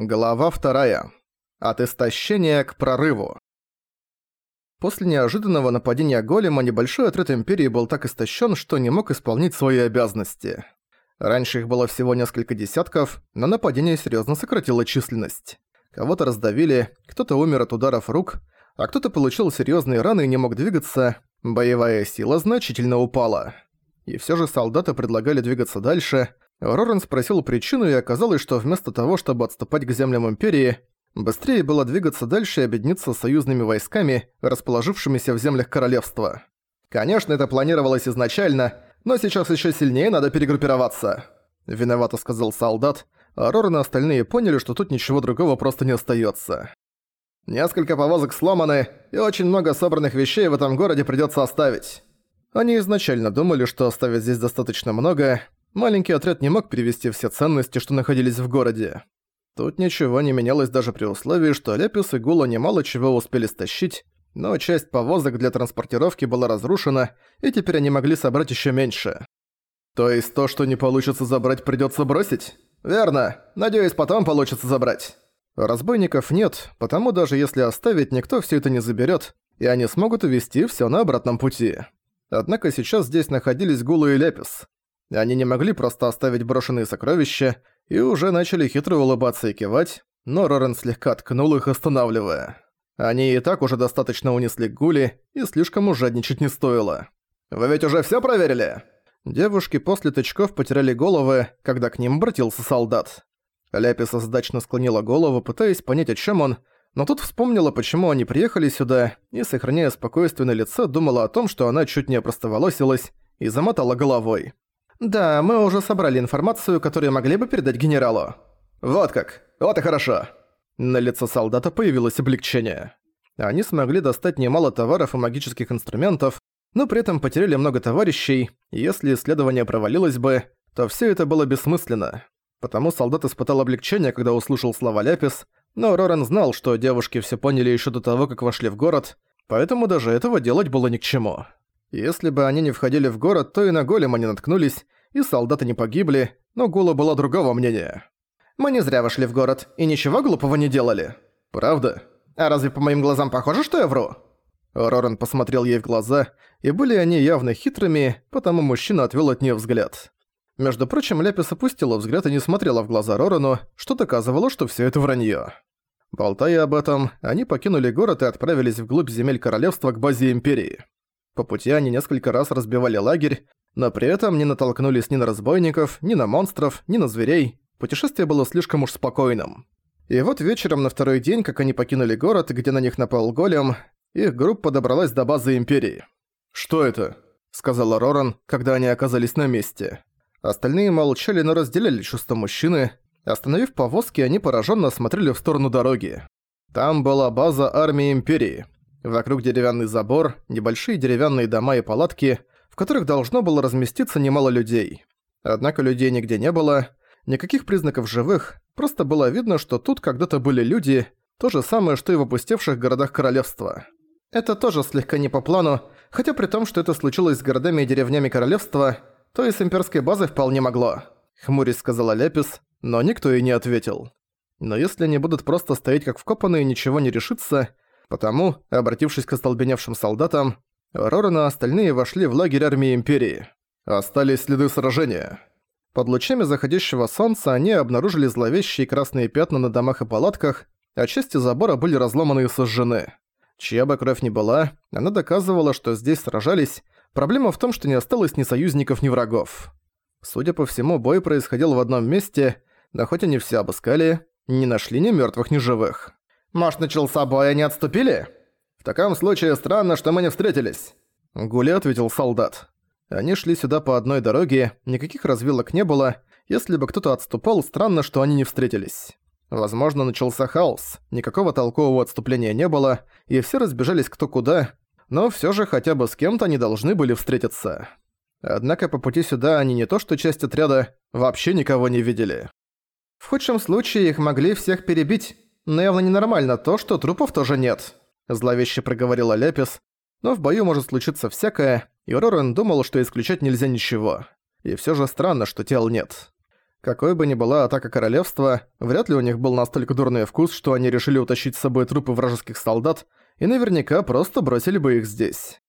Глава вторая. От истощения к прорыву. После неожиданного нападения голема небольшой отряд Империи был так истощен, что не мог исполнить свои обязанности. Раньше их было всего несколько десятков, но нападение серьезно сократило численность. Кого-то раздавили, кто-то умер от ударов рук, а кто-то получил серьезные раны и не мог двигаться, боевая сила значительно упала. И все же солдаты предлагали двигаться дальше – Роран спросил причину, и оказалось, что вместо того, чтобы отступать к землям Империи, быстрее было двигаться дальше и объединиться с союзными войсками, расположившимися в землях Королевства. «Конечно, это планировалось изначально, но сейчас еще сильнее надо перегруппироваться», — виновато сказал солдат, а Роран и остальные поняли, что тут ничего другого просто не остается. «Несколько повозок сломаны, и очень много собранных вещей в этом городе придется оставить». Они изначально думали, что оставить здесь достаточно много, Маленький отряд не мог перевести все ценности, что находились в городе. Тут ничего не менялось даже при условии, что Лепис и Гула немало чего успели стащить, но часть повозок для транспортировки была разрушена, и теперь они могли собрать еще меньше. То есть то, что не получится забрать, придется бросить? Верно. Надеюсь, потом получится забрать. Разбойников нет, потому даже если оставить, никто все это не заберет, и они смогут увести все на обратном пути. Однако сейчас здесь находились Гула и Лепис. Они не могли просто оставить брошенные сокровища и уже начали хитро улыбаться и кивать, но Рорен слегка ткнул их, останавливая. Они и так уже достаточно унесли гули, и слишком ужадничать не стоило. «Вы ведь уже всё проверили?» Девушки после тычков потеряли головы, когда к ним обратился солдат. Ляписа сдачно склонила голову, пытаясь понять, о чём он, но тут вспомнила, почему они приехали сюда, и, сохраняя спокойствие на лице, думала о том, что она чуть не опростоволосилась, и замотала головой. «Да, мы уже собрали информацию, которую могли бы передать генералу». «Вот как! Вот и хорошо!» На лице солдата появилось облегчение. Они смогли достать немало товаров и магических инструментов, но при этом потеряли много товарищей, и если исследование провалилось бы, то все это было бессмысленно. Потому солдат испытал облегчение, когда услышал слова Ляпис, но Роран знал, что девушки все поняли еще до того, как вошли в город, поэтому даже этого делать было ни к чему. Если бы они не входили в город, то и на голема не наткнулись, и солдаты не погибли, но Гула была другого мнения. «Мы не зря вошли в город, и ничего глупого не делали». «Правда? А разве по моим глазам похоже, что я вру?» Роран посмотрел ей в глаза, и были они явно хитрыми, потому мужчина отвел от нее взгляд. Между прочим, Ляпис опустила взгляд и не смотрела в глаза Рорану, что доказывало, что все это вранье. Болтая об этом, они покинули город и отправились вглубь земель королевства к базе Империи. По пути они несколько раз разбивали лагерь, но при этом не натолкнулись ни на разбойников, ни на монстров, ни на зверей. Путешествие было слишком уж спокойным. И вот вечером на второй день, как они покинули город, где на них напал голем, их группа добралась до базы Империи. «Что это?» — сказала Роран, когда они оказались на месте. Остальные молчали, но разделяли чувства мужчины. Остановив повозки, они пораженно смотрели в сторону дороги. Там была база армии Империи — Вокруг деревянный забор, небольшие деревянные дома и палатки, в которых должно было разместиться немало людей. Однако людей нигде не было, никаких признаков живых, просто было видно, что тут когда-то были люди, то же самое, что и в опустевших городах королевства. Это тоже слегка не по плану, хотя при том, что это случилось с городами и деревнями королевства, то и с имперской базой вполне могло. Хмурясь сказала Лепис, но никто и не ответил. Но если они будут просто стоять как вкопанные и ничего не решиться, Потому, обратившись к остолбеневшим солдатам, Роран и остальные вошли в лагерь армии Империи. Остались следы сражения. Под лучами заходящего солнца они обнаружили зловещие красные пятна на домах и палатках, а части забора были разломаны и сожжены. Чья бы кровь ни была, она доказывала, что здесь сражались. Проблема в том, что не осталось ни союзников, ни врагов. Судя по всему, бой происходил в одном месте, но хоть они все обыскали, не нашли ни мертвых, ни живых. Может, начался бой, они отступили? В таком случае странно, что мы не встретились. Гули ответил солдат. Они шли сюда по одной дороге, никаких развилок не было. Если бы кто-то отступал, странно, что они не встретились. Возможно, начался хаос, никакого толкового отступления не было, и все разбежались кто куда, но все же хотя бы с кем-то они должны были встретиться. Однако по пути сюда они не то что часть отряда, вообще никого не видели. В худшем случае их могли всех перебить, но явно ненормально то, что трупов тоже нет», – зловеще проговорила Лепис. Но в бою может случиться всякое, и Рорен думал, что исключать нельзя ничего. И все же странно, что тел нет. Какой бы ни была атака королевства, вряд ли у них был настолько дурный вкус, что они решили утащить с собой трупы вражеских солдат и наверняка просто бросили бы их здесь.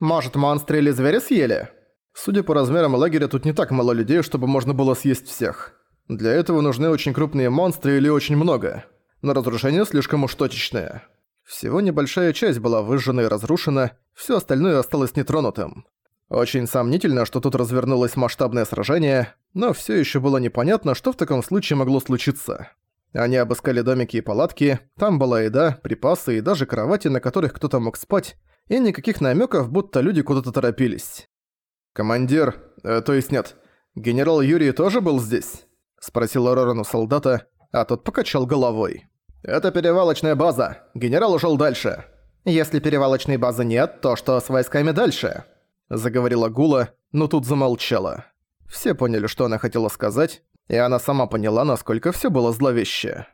Может, монстры или звери съели? Судя по размерам лагеря, тут не так мало людей, чтобы можно было съесть всех. Для этого нужны очень крупные монстры или очень много. Но разрушение слишком уж точечное. Всего небольшая часть была выжжена и разрушена, все остальное осталось нетронутым. Очень сомнительно, что тут развернулось масштабное сражение, но все еще было непонятно, что в таком случае могло случиться. Они обыскали домики и палатки, там была еда, припасы и даже кровати, на которых кто-то мог спать, и никаких намеков, будто люди куда-то торопились. «Командир, э, то есть нет, генерал Юрий тоже был здесь?» – спросил Роран у солдата, а тот покачал головой. «Это перевалочная база. Генерал ушел дальше». «Если перевалочной базы нет, то что с войсками дальше?» Заговорила Гула, но тут замолчала. Все поняли, что она хотела сказать, и она сама поняла, насколько все было зловеще.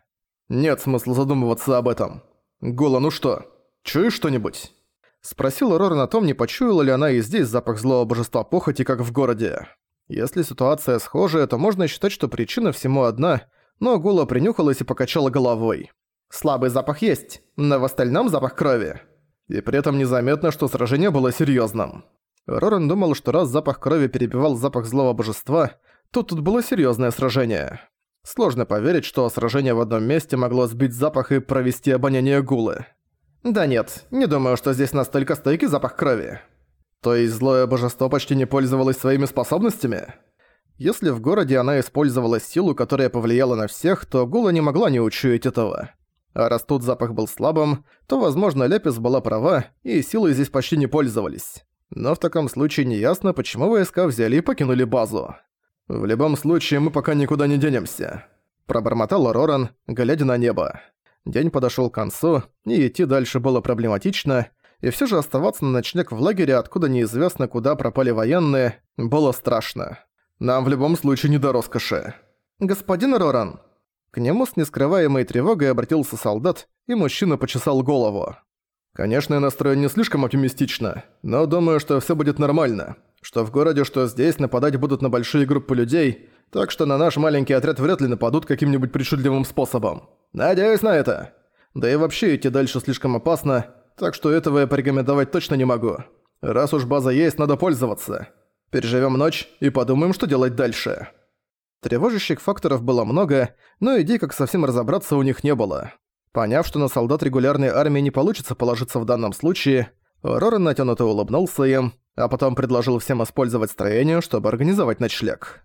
«Нет смысла задумываться об этом. Гула, ну что, чуешь что-нибудь?» Спросил Роран о том, не почуяла ли она и здесь запах злого божества похоти, как в городе. Если ситуация схожая, то можно считать, что причина всему одна, но Гула принюхалась и покачала головой. Слабый запах есть, но в остальном запах крови. И при этом незаметно, что сражение было серьезным. Роран думал, что раз запах крови перебивал запах злого божества, то тут было серьезное сражение. Сложно поверить, что сражение в одном месте могло сбить запах и провести обоняние гулы. Да нет, не думаю, что здесь настолько стойкий запах крови. То есть злое божество почти не пользовалось своими способностями? Если в городе она использовала силу, которая повлияла на всех, то Гула не могла не учуять этого. А раз тут запах был слабым, то, возможно, Лепис была права, и силой здесь почти не пользовались. Но в таком случае неясно, почему войска взяли и покинули базу. «В любом случае, мы пока никуда не денемся», – пробормотал Роран, глядя на небо. День подошёл к концу, и идти дальше было проблематично, и всё же оставаться на ночлег в лагере, откуда неизвестно куда пропали военные, было страшно. Нам в любом случае не до роскоши. «Господин Роран!» К нему с нескрываемой тревогой обратился солдат, и мужчина почесал голову. «Конечно, я настроен не слишком оптимистично, но думаю, что всё будет нормально. Что в городе, что здесь нападать будут на большие группы людей, так что на наш маленький отряд вряд ли нападут каким-нибудь причудливым способом. Надеюсь на это. Да и вообще идти дальше слишком опасно, так что этого я порекомендовать точно не могу. Раз уж база есть, надо пользоваться. Переживем ночь и подумаем, что делать дальше. Тревожащих факторов было много, но идей, как совсем разобраться, у них не было. Поняв, что на солдат регулярной армии не получится положиться в данном случае, Рорен натянуто улыбнулся им, а потом предложил всем использовать строение, чтобы организовать ночлег.